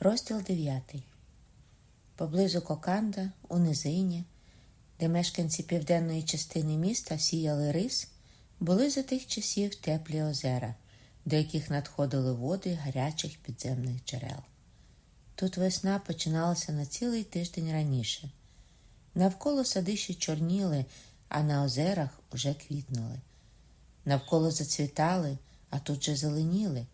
Розділ 9. Поблизу Коканда, у низині, де мешканці південної частини міста сіяли рис, були за тих часів теплі озера, до яких надходили води гарячих підземних джерел. Тут весна починалася на цілий тиждень раніше. Навколо сади ще чорніли, а на озерах уже квітнули. Навколо зацвітали, а тут же зеленіли,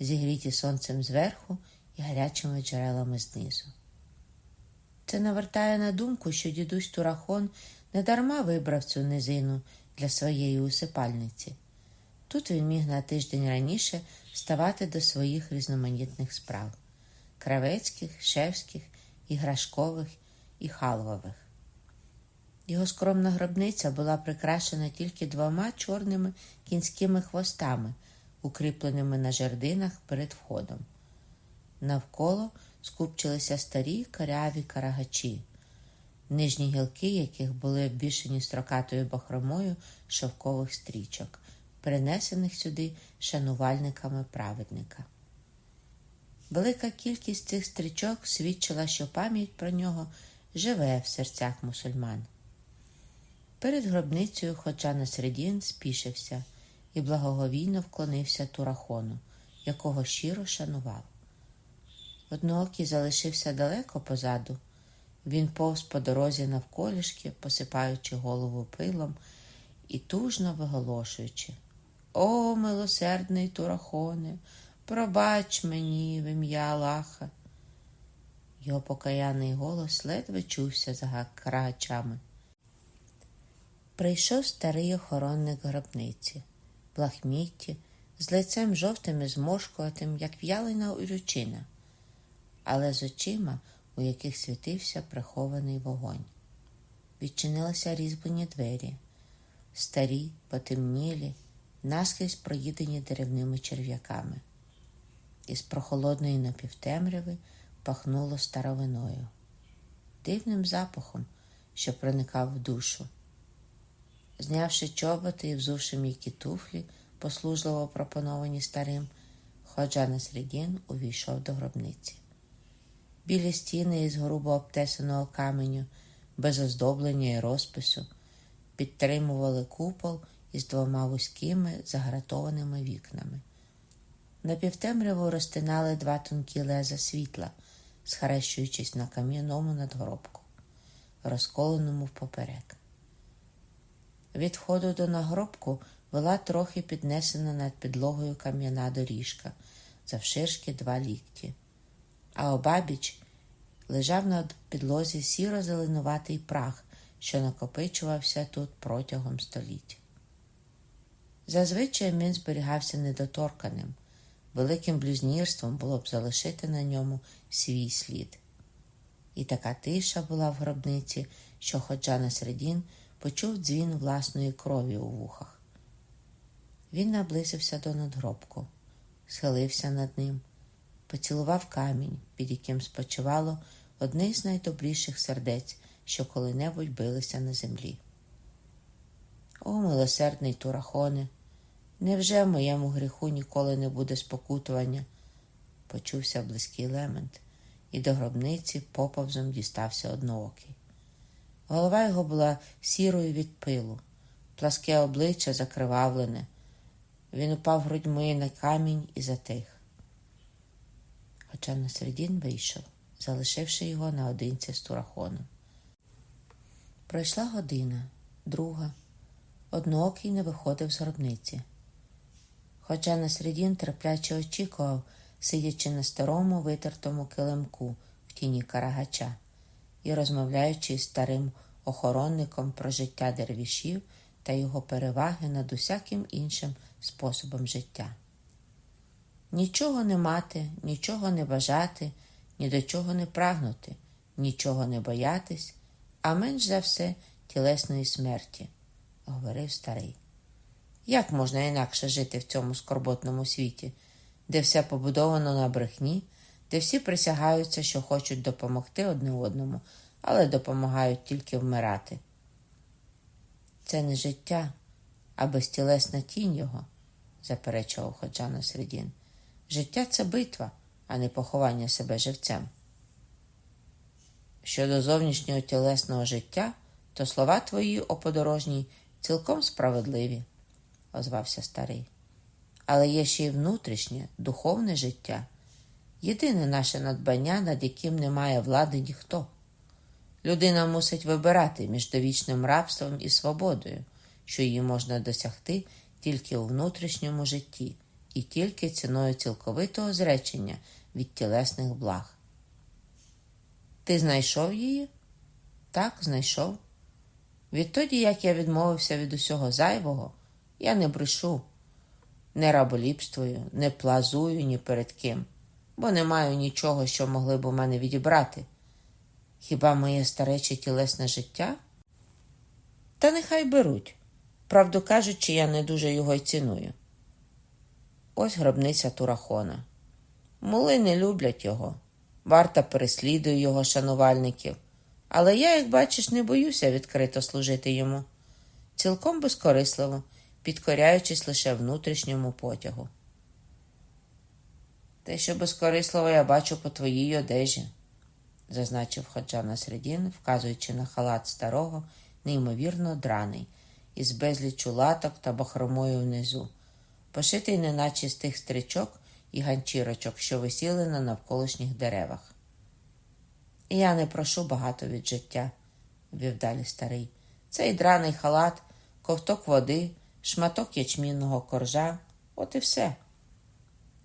зігріті сонцем зверху гарячими джерелами знизу. Це навертає на думку, що дідусь Турахон недарма вибрав цю низину для своєї усипальниці. Тут він міг на тиждень раніше ставати до своїх різноманітних справ кравецьких, шевських, іграшкових і халвових. Його скромна гробниця була прикрашена тільки двома чорними кінськими хвостами, укріпленими на жердинах перед входом. Навколо скупчилися старі каряві карагачі, нижні гілки яких були обвішані строкатою бахромою шовкових стрічок, перенесених сюди шанувальниками праведника. Велика кількість цих стрічок свідчила, що пам'ять про нього живе в серцях мусульман. Перед гробницею Ходжа Насредін спішився і благоговійно вклонився турахону, якого щиро шанував. Одноокий залишився далеко позаду. Він повз по дорозі навколішки, посипаючи голову пилом і тужно виголошуючи О, милосердний турахоне, пробач мені в ім'я Аллаха. Його покаяний голос ледве чувся за крагачами. Прийшов старий охоронник гробниці, в лахмітті, з лицем жовтим і зморшкуватим, як в'ялина урючина, але з очима, у яких світився прихований вогонь. Відчинилися різьблені двері, старі, потемнілі, наскрізь проїдені деревними черв'яками. Із прохолодної напівтемряви пахнуло старовиною, дивним запахом, що проникав в душу. Знявши чоботи і взувши м'які туфлі, послужливо пропоновані старим, Ходжа Насредін увійшов до гробниці. Білі стіни із грубо обтесаного каменю, без оздоблення і розпису, підтримували купол із двома вузькими загратованими вікнами. На півтемряву розтинали два тонкі леза світла, схрещуючись на кам'яному надгробку, розколеному впоперек. Від входу до нагробку вела трохи піднесена над підлогою кам'яна доріжка, завширшки два лікті, а обабіч лежав на підлозі сіро-зеленуватий прах, що накопичувався тут протягом століть. Зазвичай він зберігався недоторканим, великим блюзнірством було б залишити на ньому свій слід. І така тиша була в гробниці, що ходжа на середін почув дзвін власної крові у вухах. Він наблизився до надгробку, схилився над ним, поцілував камінь, під яким спочивало одне з найдобріших сердець, що коли-небудь билися на землі. О, милосердний турахоне, невже в моєму гріху ніколи не буде спокутування? Почувся близький лемент, і до гробниці поповзом дістався одноокий. Голова його була сірою від пилу, пласке обличчя закривавлене. Він упав грудьми на камінь і затих. Хоча на середін вийшов, залишивши його наодинці з турахоном. Пройшла година, друга. Одноокий не виходив з гробниці. Хоча на середін терпляче очікував, сидячи на старому витертому килимку в тіні карагача і розмовляючи з старим охоронником про життя дервішів та його переваги над усяким іншим способом життя. Нічого не мати, нічого не бажати, ні до чого не прагнути, нічого не боятись, а менш за все тілесної смерті, говорив старий. Як можна інакше жити в цьому скорботному світі, де все побудовано на брехні, де всі присягаються, що хочуть допомогти одне одному, але допомагають тільки вмирати. Це не життя, а безтілесна тінь його, заперечував Ходжана Середін. Життя це битва, а не поховання себе живцем. Щодо зовнішнього тілесного життя, то слова твої о подорожній цілком справедливі, озвався старий. Але є ще й внутрішнє, духовне життя, єдине наше надбання, над яким не має влади ніхто. Людина мусить вибирати між довічним рабством і свободою, що її можна досягти тільки у внутрішньому житті і тільки ціною цілковитого зречення від тілесних благ. Ти знайшов її? Так, знайшов. Відтоді, як я відмовився від усього зайвого, я не брешу, не раболіпствую, не плазую ні перед ким, бо не маю нічого, що могли б у мене відібрати. Хіба моє старече тілесне життя? Та нехай беруть. Правду кажучи, я не дуже його й ціную. Ось гробниця Турахона. Мули не люблять його. Варта переслідує його шанувальників. Але я, як бачиш, не боюся відкрито служити йому, цілком безкорисливо, підкоряючись лише внутрішньому потягу. Те, що безкорисливо я бачу по твоїй одежі, зазначив Ходжа Середін, вказуючи на халат старого, неймовірно драний, із безлічу латок та бахромою внизу, пошитий неначе з тих стрічок і ганчірочок, що висіли на навколишніх деревах. Я не прошу багато від життя, вів далі старий. Цей драний халат, ковток води, шматок ячмінного коржа от і все.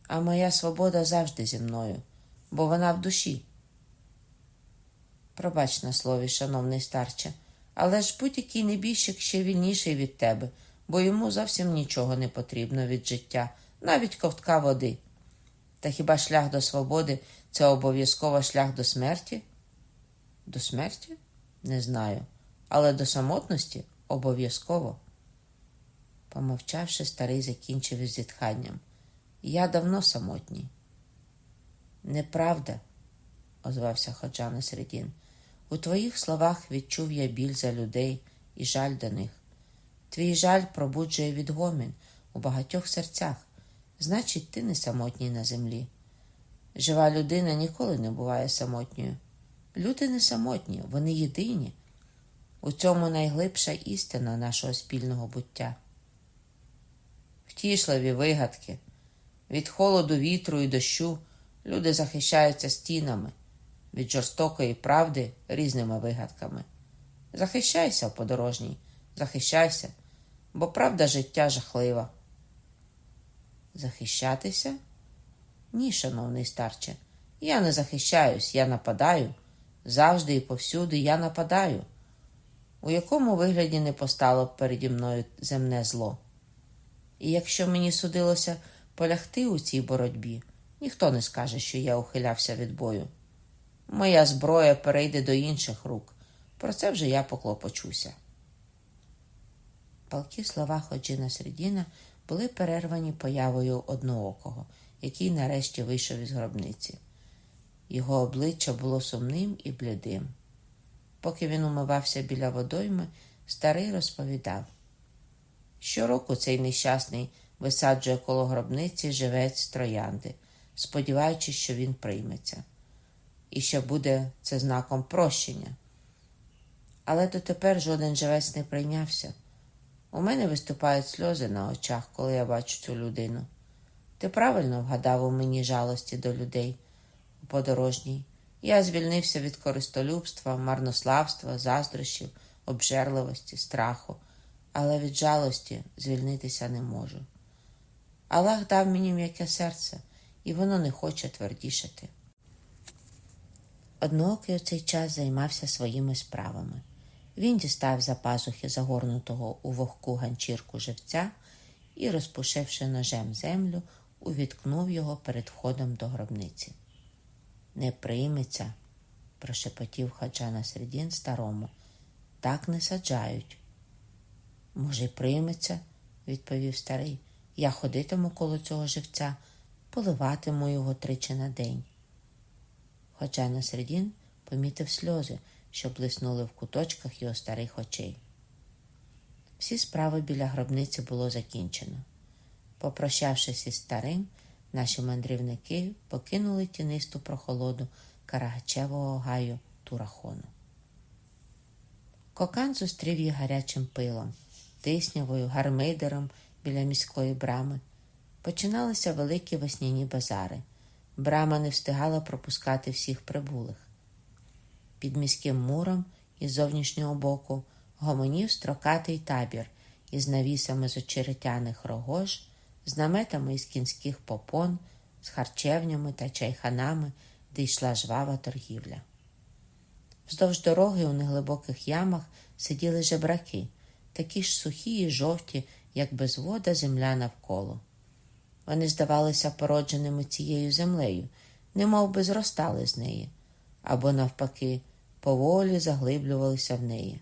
А моя свобода завжди зі мною, бо вона в душі. Пробач на слові, шановний старче, але ж будь-який небіжчик ще вільніший від тебе, бо йому зовсім нічого не потрібно від життя, навіть ковтка води. Та хіба шлях до свободи це обов'язково шлях до смерті? До смерті? Не знаю, але до самотності обов'язково. Помовчавши, старий закінчив із зітханням. Я давно самотній. Неправда, озвався Ходжана Середін. У твоїх словах відчув я біль за людей і жаль до них. Твій жаль пробуджує відгомін у багатьох серцях. Значить, ти не самотній на землі. Жива людина ніколи не буває самотньою. Люди не самотні, вони єдині. У цьому найглибша істина нашого спільного буття. Втішливі вигадки. Від холоду, вітру і дощу люди захищаються стінами, від жорстокої правди різними вигадками. Захищайся, подорожній, захищайся, бо правда життя жахлива. Захищатися? Ні, шановний старче, я не захищаюсь, я нападаю. Завжди і повсюди я нападаю. У якому вигляді не постало б переді мною земне зло. І якщо мені судилося полягти у цій боротьбі, ніхто не скаже, що я ухилявся від бою. Моя зброя перейде до інших рук. Про це вже я поклопочуся. Палкі слова Ходжина Середіна були перервані появою одноокого, який нарешті вийшов із гробниці. Його обличчя було сумним і блідим. Поки він умивався біля водойми, старий розповідав. Щороку цей нещасний висаджує коло гробниці живець троянди, сподіваючись, що він прийметься. І що буде це знаком прощення. Але дотепер жоден живець не прийнявся. У мене виступають сльози на очах, коли я бачу цю людину. Ти правильно вгадав у мені жалості до людей подорожній. Я звільнився від користолюбства, марнославства, заздрощів, обжерливості, страху, але від жалості звільнитися не можу. Аллах дав мені м'яке серце, і воно не хоче твердішати. Одноокий у цей час займався своїми справами. Він дістав за пазухи загорнутого у вогку ганчірку живця і, розпушивши ножем землю, увіткнув його перед входом до гробниці. Не прийметься, прошепотів хаджана Середін старому. Так не саджають. Може, прийметься, відповів старий. Я ходитиму коло цього живця, поливатиму його тричі на день. Ходжана Середін помітив сльози, що блиснули в куточках його старих очей. Всі справи біля гробниці було закінчено. Попрощавшись із старим, наші мандрівники покинули тінисту прохолоду Карагачевого гаю Турахону. Кокан зустрів її гарячим пилом, тиснявою, гармидером біля міської брами. Починалися великі весняні базари. Брама не встигала пропускати всіх прибулих. Під міським муром із зовнішнього боку гомонів строкатий табір із навісами з очеретяних рогож, з наметами із кінських попон, з харчевнями та чайханами, де йшла жвава торгівля. Вздовж дороги у неглибоких ямах сиділи жебраки, такі ж сухі і жовті, як без вода земля навколо. Вони здавалися породженими цією землею, немов би зростали з неї, або, навпаки, поволі заглиблювалися в неї.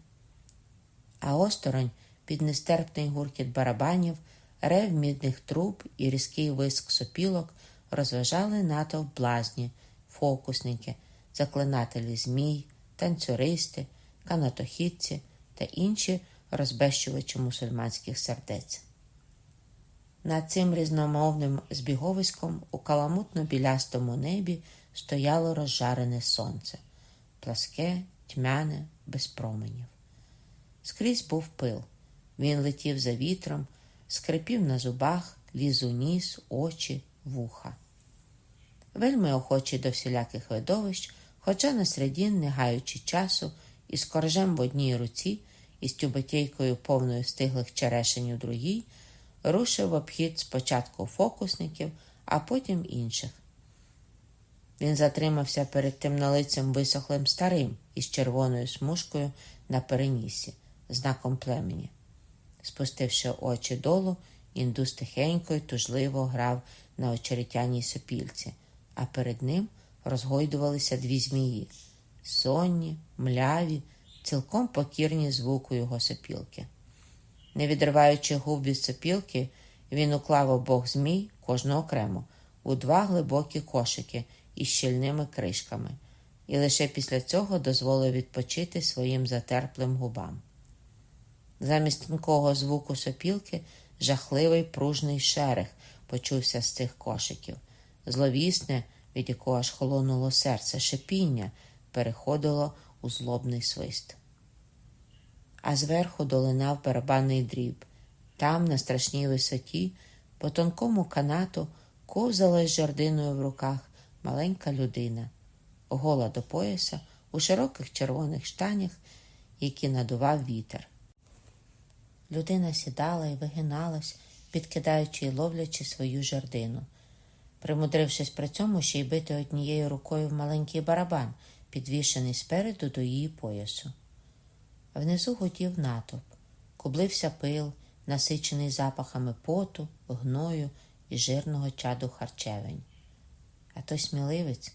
А осторонь під нестерпний гуркіт барабанів, рев мідних труб і різкий виск сопілок розважали натовп блазні, фокусники, заклинателі змій, танцюристи, канатохідці та інші розбещувачі мусульманських сердець. Над цим різномовним збіговиськом у каламутно білястому небі стояло розжарене сонце, пласке, тьмяне, без променів. Скрізь був пил. Він летів за вітром, скрипів на зубах, ліз у ніс, очі, вуха. Вельми охочий до всіляких видовищ, хоча на середін, не гаючи часу, із коржем в одній руці, із тюбетейкою повною стиглих черешень у другій, рушив обхід спочатку фокусників, а потім інших. Він затримався перед темнолицем висохлим старим із червоною смужкою на перенісі, знаком племені. Спустивши очі долу, індус тихенько й тужливо грав на очеретяній сопільці, а перед ним розгойдувалися дві змії сонні, мляві, цілком покірні звуку його сопілки. Не відриваючи губ від сопілки, він уклав обох змій, кожну окремо, у два глибокі кошики із щільними кришками, і лише після цього дозволив відпочити своїм затерплим губам. Замість тонкого звуку сопілки жахливий пружний шерех почувся з цих кошиків, зловісне, від якого аж холонуло серце, шипіння переходило у злобний свист. А зверху долинав барабанний дріб. Там, на страшній висоті, по тонкому канату ковзала з жердиною в руках маленька людина, гола до пояса у широких червоних штанях, які надував вітер. Людина сідала і вигиналась, підкидаючи й ловлячи свою жердину, примудрившись при цьому ще й бити однією рукою в маленький барабан, підвішений спереду до її поясу. Внизу гудів натовп, кублився пил, насичений запахами поту, гною і жирного чаду харчевень. А той сміливець,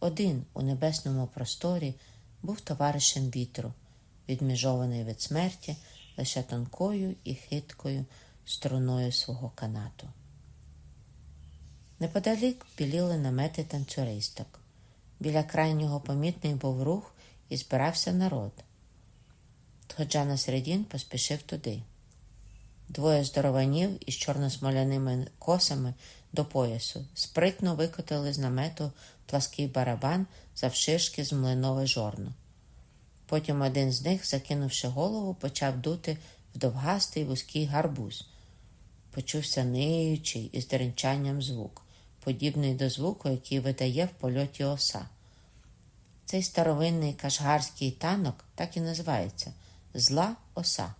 один у небесному просторі, був товаришем вітру, відміжований від смерті лише тонкою і хиткою струною свого канату. Неподалік біліли намети танцюристок. Біля крайнього помітний був рух і збирався народ. Ходжа Середін поспішив туди. Двоє здорованів із чорносмоляними косами до поясу спритно викотили з намету плаский барабан завшишки з млинове жорно. Потім один з них, закинувши голову, почав дути в довгастий вузький гарбуз. Почувся ниючий із деренчанням звук, подібний до звуку, який видає в польоті оса. Цей старовинний кашгарський танок так і називається зла оса.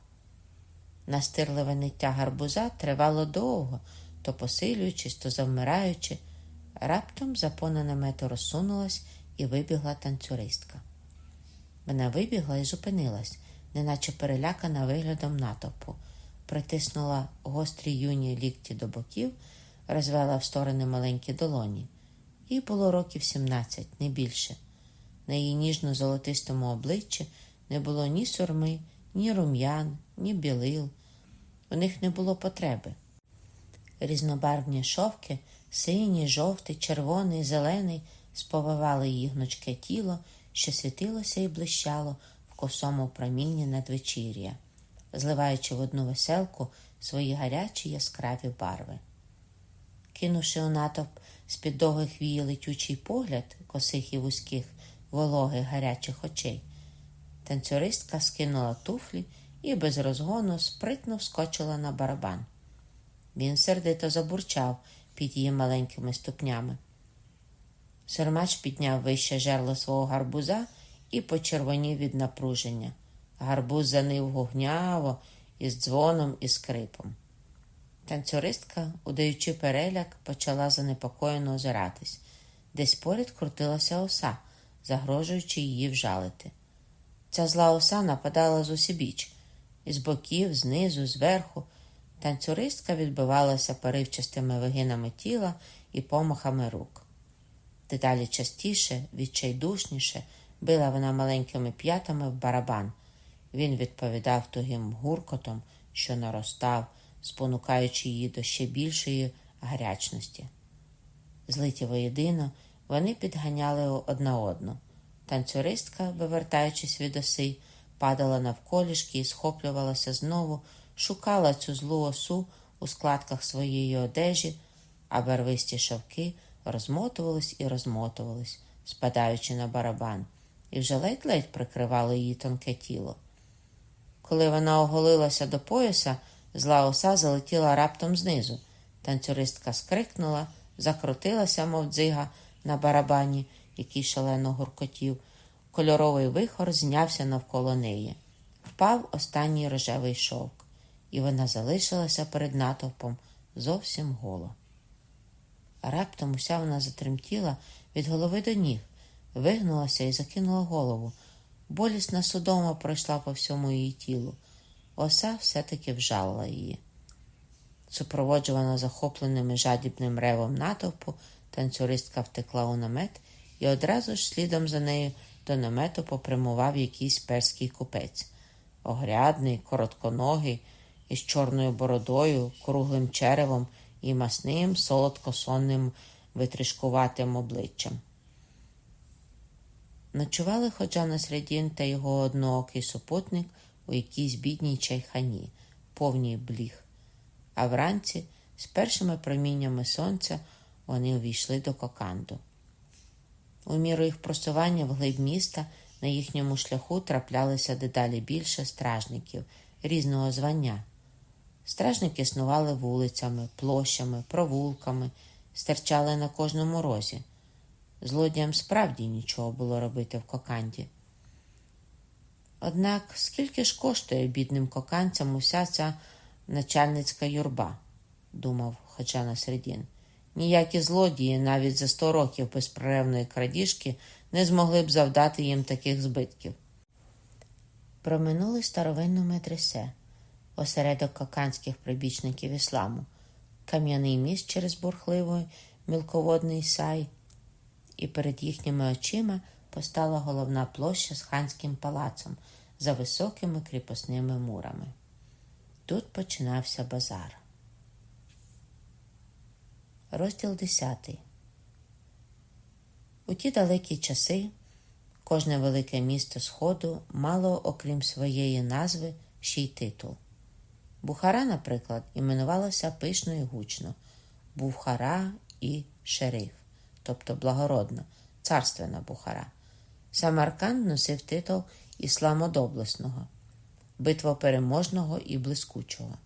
Настирливе ниття гарбуза тривало довго, то посилюючись, то завмираючи, раптом запона намету розсунулась і вибігла танцюристка. Вона вибігла і зупинилась, неначе перелякана виглядом натовпу, притиснула гострі юні лікті до боків, розвела в сторони маленькі долоні. Їй було років сімнадцять, не більше. На її ніжно-золотистому обличчі не було ні сурми, ні рум'ян, ні білил. У них не було потреби. Різнобарвні шовки, синій, жовтий, червоний, зелений, сповивали її гнучке тіло що світилося і блищало в косому промінні надвечір'я, зливаючи в одну веселку свої гарячі яскраві барви. кинувши у натовп з-під довгих вії летючий погляд косих і вузьких, вологих гарячих очей, танцюристка скинула туфлі і без розгону спритно вскочила на барабан. Він сердито забурчав під її маленькими ступнями. Сермач підняв вище жерло свого гарбуза і почервонів від напруження. Гарбуз занив гугняво із дзвоном і скрипом. Танцюристка, удаючи переляк, почала занепокоєно озиратись. Десь поряд крутилася оса, загрожуючи її вжалити. Ця зла оса нападала з усібіч, із боків, знизу, зверху. Танцюристка відбивалася поривчастими вигинами тіла і помахами рук. Дедалі частіше, відчайдушніше била вона маленькими п'ятами в барабан. Він відповідав тугим гуркотом, що наростав, спонукаючи її до ще більшої гарячності. Злиті воєдино, вони підганяли одна одну. Танцюристка, вивертаючись від оси, падала навколішки і схоплювалася знову, шукала цю злу осу у складках своєї одежі, а барвисті шовки розмотувались і розмотувались, спадаючи на барабан, і вже ледь-ледь прикривали її тонке тіло. Коли вона оголилася до пояса, зла оса залетіла раптом знизу. Танцюристка скрикнула, закрутилася, мов дзига, на барабані, який шалено гуркотів. Кольоровий вихор знявся навколо неї. Впав останній рожевий шовк, і вона залишилася перед натовпом зовсім голо. Раптом уся вона затремтіла від голови до ніг, вигнулася і закинула голову. Болісна судома пройшла по всьому її тілу. Оса все-таки вжалила її. Супроводжувана захопленим і жадібним ревом натовпу, танцюристка втекла у намет і одразу ж слідом за нею до намету попрямував якийсь перський купець. Огрядний, коротконогий, із чорною бородою, круглим черевом і масним, солодкосонним, витрішкуватим обличчям. Ночували Ходжа Средін та його одноокий супутник у якійсь бідній чайхані, повній бліг. А вранці, з першими проміннями сонця, вони увійшли до коканду. У міру їх просування в глиб міста на їхньому шляху траплялися дедалі більше стражників різного звання. Стражники снували вулицями, площами, провулками, стирчали на кожному розі. Злодіям справді нічого було робити в коканді. Однак скільки ж коштує бідним коканцям уся ця начальницька юрба, думав Ходжана Середін. Ніякі злодії навіть за сто років безперервної крадіжки не змогли б завдати їм таких збитків. Проминули старовинну медресе, осередок коканських прибічників ісламу, кам'яний міст через бурхливий мілководний сай, і перед їхніми очима постала головна площа з ханським палацом за високими кріпосними мурами. Тут починався базар. Розділ 10. У ті далекі часи кожне велике місто Сходу мало, окрім своєї назви, ще й титул. Бухара, наприклад, іменувалася пишно і гучно Бухара і Шериф, тобто благородна, царственна Бухара. Самарканд носив титул Ісламодоблесного, битвопереможного і блискучого.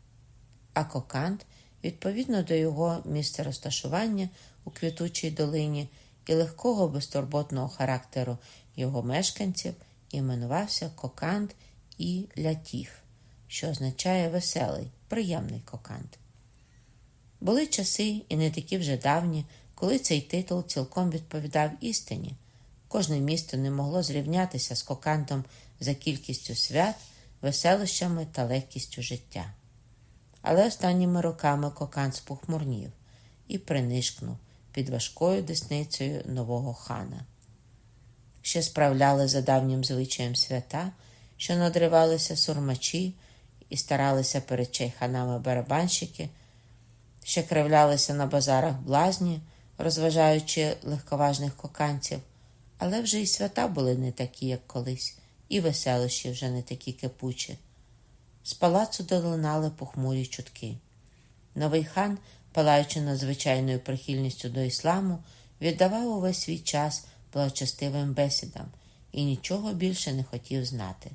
А Кокант – Відповідно до його місця розташування у квітучій долині і легкого безтурботного характеру його мешканців іменувався Кокант і Лятіф, що означає веселий, приємний кокант. Були часи, і не такі вже давні, коли цей титул цілком відповідав істині. Кожне місто не могло зрівнятися з кокантом за кількістю свят, веселощами та легкістю життя. Але останніми роками кокан спохмурнів і принишкнув під важкою десницею нового хана. Ще справляли за давнім звичаєм свята, що надривалися сурмачі і старалися перед чайханами барабанщики, ще кривлялися на базарах блазні, розважаючи легковажних коканців, але вже і свята були не такі, як колись, і веселощі вже не такі кипучі. З палацу долинали похмурі чутки. Новий хан палаючи надзвичайною прихильністю до ісламу, віддавав увесь свій час благочестивим бесідам і нічого більше не хотів знати.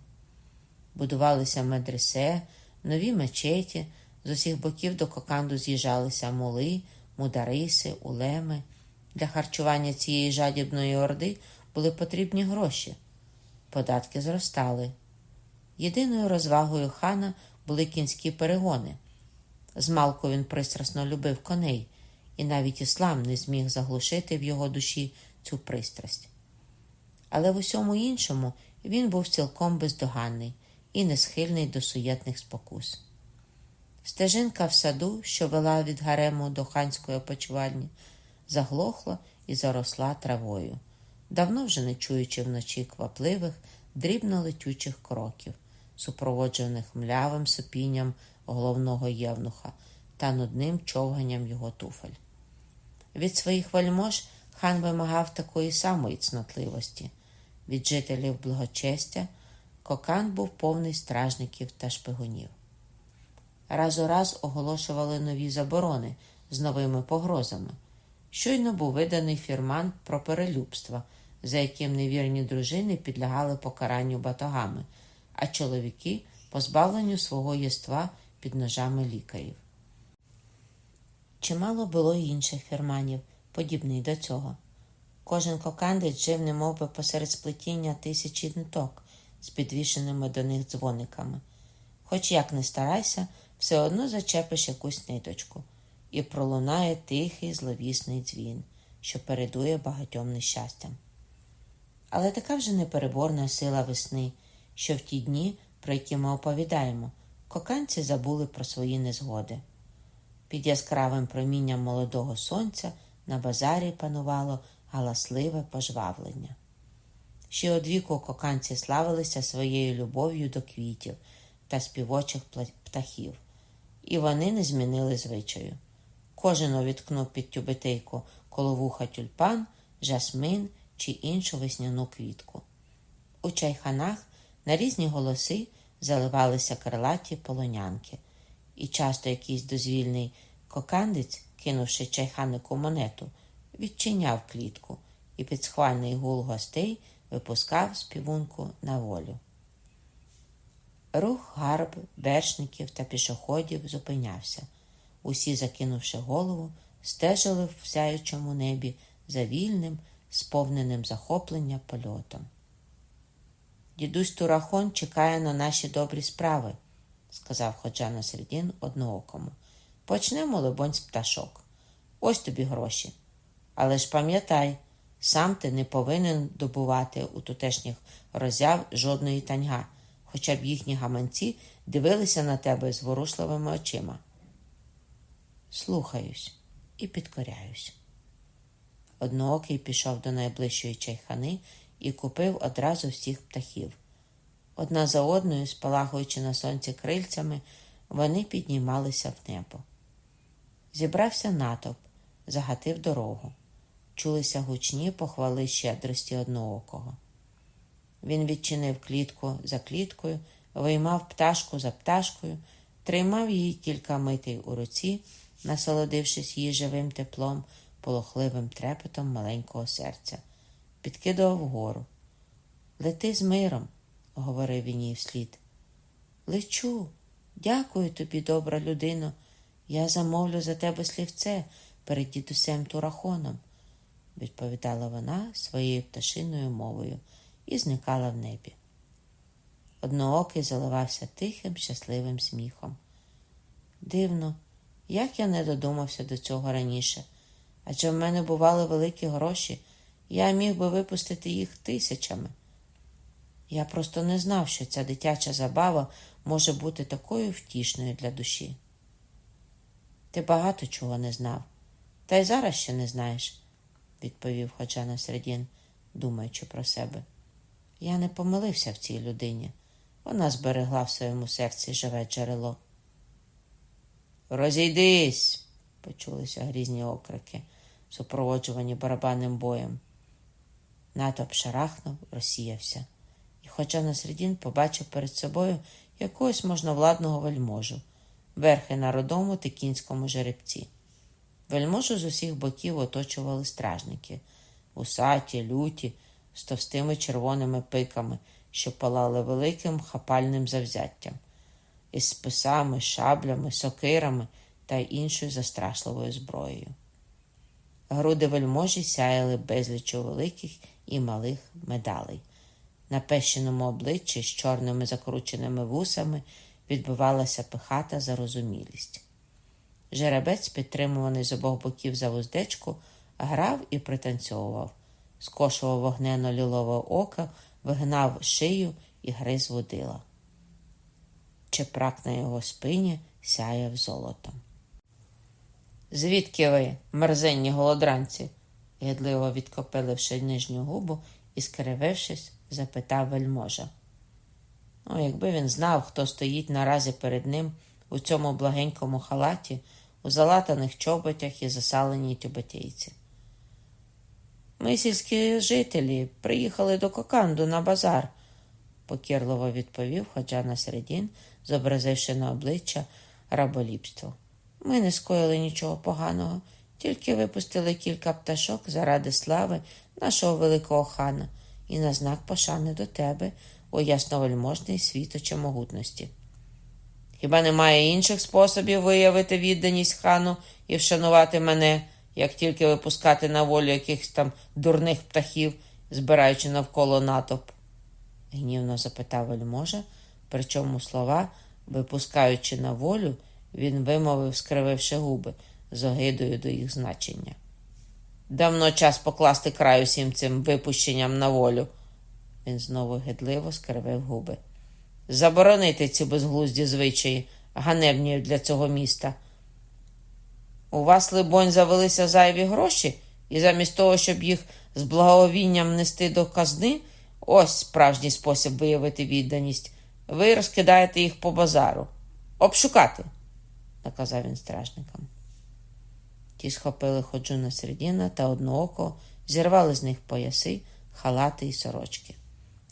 Будувалися медресе, нові мечеті, з усіх боків до коканду з'їжджалися мули, мудариси, улеми. Для харчування цієї жадібної орди були потрібні гроші. Податки зростали. Єдиною розвагою хана були кінські перегони. Змалку він пристрасно любив коней, і навіть іслам не зміг заглушити в його душі цю пристрасть. Але в усьому іншому він був цілком бездоганний і не схильний до суєтних спокус. Стежинка в саду, що вела від гарему до ханської опочивальні, заглохла і заросла травою, давно вже не чуючи вночі квапливих, дрібно летючих кроків, супроводжених млявим сопінням головного євнуха та нудним човганням його туфель. Від своїх вельмож хан вимагав такої самої цнотливості. Від жителів благочестя кокан був повний стражників та шпигунів. Раз у раз оголошували нові заборони з новими погрозами. Щойно був виданий фірман про перелюбства, за яким невірні дружини підлягали покаранню батогами, а чоловіки позбавленню свого єства під ножами лікарів. Чимало було й інших фірманів, подібних до цього. Кожен кокандець жив немов би посеред сплетіння тисячі ниток з підвішеними до них дзвониками. Хоч як не старайся, все одно зачепиш якусь ниточку, і пролунає тихий зловісний дзвін, що передує багатьом нещастям. Але така вже непереборна сила весни, що в ті дні, про які ми оповідаємо, коканці забули про свої незгоди. Під яскравим промінням молодого сонця на базарі панувало галасливе пожвавлення. Ще одвіку коканці славилися своєю любов'ю до квітів та співочих птахів, і вони не змінили звичаю. Кожен увіткнув під тюбетейку коло вуха тюльпан, жасмин чи іншу весняну квітку. У чайханах на різні голоси заливалися крилаті полонянки, і часто якийсь дозвільний кокандець, кинувши чайханику монету, відчиняв клітку і під схвальний гул гостей випускав співунку на волю. Рух гарб, вершників та пішоходів зупинявся. Усі, закинувши голову, стежили в сяючому небі за вільним, сповненим захоплення польотом. Дідусь Турахон чекає на наші добрі справи, сказав ходжа на середін одноокому. Почнемо, либонь, з пташок. Ось тобі гроші. Але ж пам'ятай, сам ти не повинен добувати у тутешніх роззяв жодної таньга, хоча б їхні гаманці дивилися на тебе з ворушливими очима. Слухаюсь і підкоряюсь. Одноокий пішов до найближчої чайхани і купив одразу всіх птахів. Одна за одною, спалахуючи на сонці крильцями, вони піднімалися в небо. Зібрався натовп, загатив дорогу. Чулися гучні похвали щедрості одноокого. Він відчинив клітку за кліткою, виймав пташку за пташкою, тримав її кілька митей у руці, насолодившись її живим теплом, полохливим трепетом маленького серця, підкидував вгору. Лети з миром, говорив він їй вслід. Лечу, дякую тобі, добра людино. Я замовлю за тебе слівце перед дідусем Турахоном, відповідала вона своєю пташиною мовою і зникала в небі. Одноокий заливався тихим, щасливим сміхом. Дивно, як я не додумався до цього раніше, адже в мене бували великі гроші, я міг би випустити їх тисячами. Я просто не знав, що ця дитяча забава може бути такою втішною для душі. Ти багато чого не знав, та й зараз ще не знаєш, відповів Ходжана Середін, думаючи про себе. Я не помилився в цій людині. Вона зберегла в своєму серці живе джерело. Розійдись, почулися грізні окрики, супроводжувані барабанним боєм. Натовп шарахнув, розсіявся, і хоча насередін побачив перед собою якогось можновладного вельможу, верхи на родому тикінському жеребці. Вельможу з усіх боків оточували стражники, усаті, люті, з товстими червоними пиками, що палали великим хапальним завзяттям, із списами, шаблями, сокирами та іншою застрашливою зброєю. Груди вельможі сяяли безлічу великих і малих медалей. На пещеному обличчі з чорними закрученими вусами відбивалася пихата зарозумілість. Жеребець, підтримуваний з обох боків за вуздечку, грав і пританцьовував, скошував вогнено лілове око, вигнав шию і гриз водила. Чепрак на його спині сяяв золотом. Звідки ви, мерзенні голодранці? гидливо відкопиливши нижню губу і, скривившись, запитав вельможа. Ну, якби він знав, хто стоїть наразі перед ним у цьому благенькому халаті, у залатаних чоботях і засаленій тюбетейці. Ми, сільські жителі, приїхали до Коканду на базар, покірливо відповів ходжа на середін, зобразивши на обличчя раболіпство. Ми не скоїли нічого поганого, тільки випустили кілька пташок заради слави нашого великого хана і на знак пошани до тебе, о ясновельможний світоче могутності. Хіба немає інших способів виявити відданість хану і вшанувати мене, як тільки випускати на волю якихось там дурних птахів, збираючи навколо натовп? гнівно запитав вельможа, причому слова, випускаючи на волю, він вимовив, скрививши губи, з огидою до їх значення. Давно час покласти край усім цим випущенням на волю. Він знову гидливо скривив губи. Заборонити ці безглузді звичаї, ганебні для цього міста. У вас, либонь, завелися зайві гроші, і замість того, щоб їх з благовінням нести до казни, ось справжній спосіб виявити відданість. Ви розкидаєте їх по базару. Обшукати, наказав він стражникам. Ті схопили ходжуна середіна та однооко, зірвали з них пояси, халати і сорочки.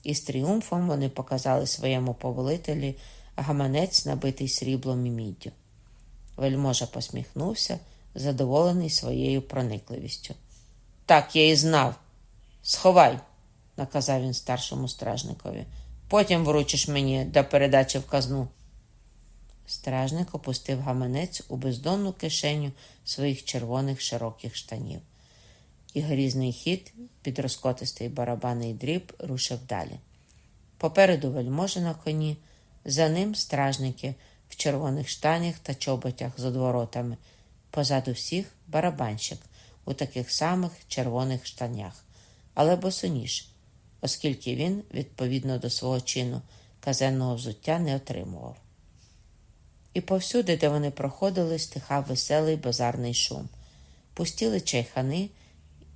І з тріумфом вони показали своєму повелителі гаманець, набитий сріблом і міддю. Вельможа посміхнувся, задоволений своєю проникливістю. Так я і знав. Сховай, наказав він старшому стражникові. Потім вручиш мені до передачі в казну. Стражник опустив гаманець у бездонну кишеню своїх червоних широких штанів, і грізний хід під розкотистий барабаний дріб рушив далі. Попереду вельможа на коні, за ним стражники в червоних штанях та чоботях з одворотами, позаду всіх барабанщик у таких самих червоних штанях, але босоніж, оскільки він, відповідно до свого чину, казенного взуття не отримував і повсюди, де вони проходили, стихав веселий базарний шум. Пустіли чайхани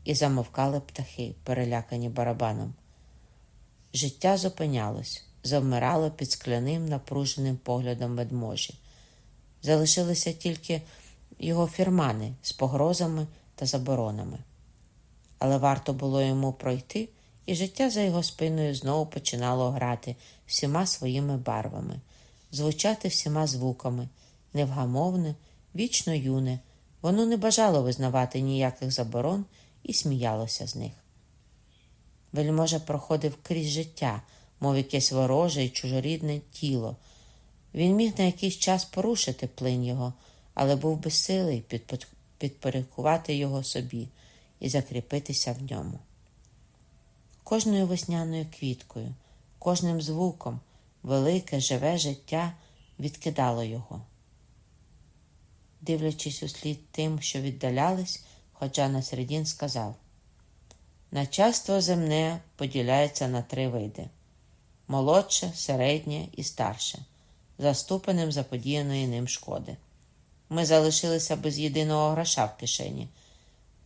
і замовкали птахи, перелякані барабаном. Життя зупинялось, завмирало під скляним напруженим поглядом ведможі. Залишилися тільки його фірмани з погрозами та заборонами. Але варто було йому пройти, і життя за його спиною знову починало грати всіма своїми барвами звучати всіма звуками, невгамовне, вічно юне, воно не бажало визнавати ніяких заборон і сміялося з них. Вельможа проходив крізь життя, мов якесь вороже і чужорідне тіло. Він міг на якийсь час порушити плин його, але був безсилий підпорядкувати його собі і закріпитися в ньому. Кожною весняною квіткою, кожним звуком, велике живе життя відкидало його. Дивлячись услід тим, що віддалялись, хоча на середін сказав начальство земне поділяється на три види молодше, середнє і старше, за ступенем заподіяної ним шкоди. Ми залишилися без єдиного гроша в кишені.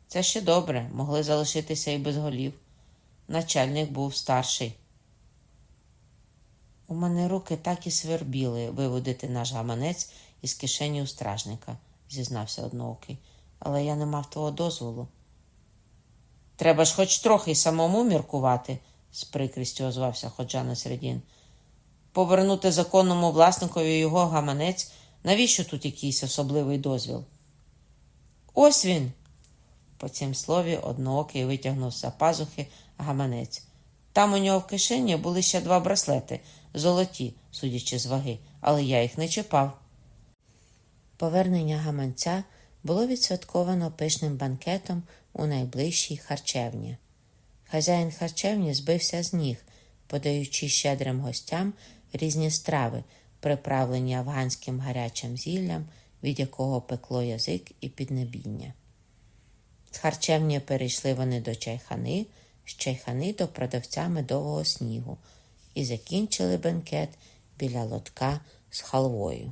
Це ще добре, могли залишитися і без голів. Начальник був старший. У мене руки так і свербіли виводити наш гаманець із кишені у стражника, зізнався одноокий, але я не мав того дозволу. Треба ж хоч трохи й самому міркувати, з прикрістю озвався ходжа на середін. Повернути законному власникові його гаманець, навіщо тут якийсь особливий дозвіл? Ось він. По цім слові одноокий витягнув з пазухи гаманець. Там у нього в кишені були ще два браслети, золоті, судячи з ваги, але я їх не чіпав. Повернення гаманця було відсвятковано пишним банкетом у найближчій харчевні. Хазяїн харчевні збився з ніг, подаючи щедрим гостям різні страви, приправлені афганським гарячим зіллям, від якого пекло язик і піднебіння. З харчевні перейшли вони до чайхани, з чайхани до продавця медового снігу і закінчили бенкет біля лотка з халвою.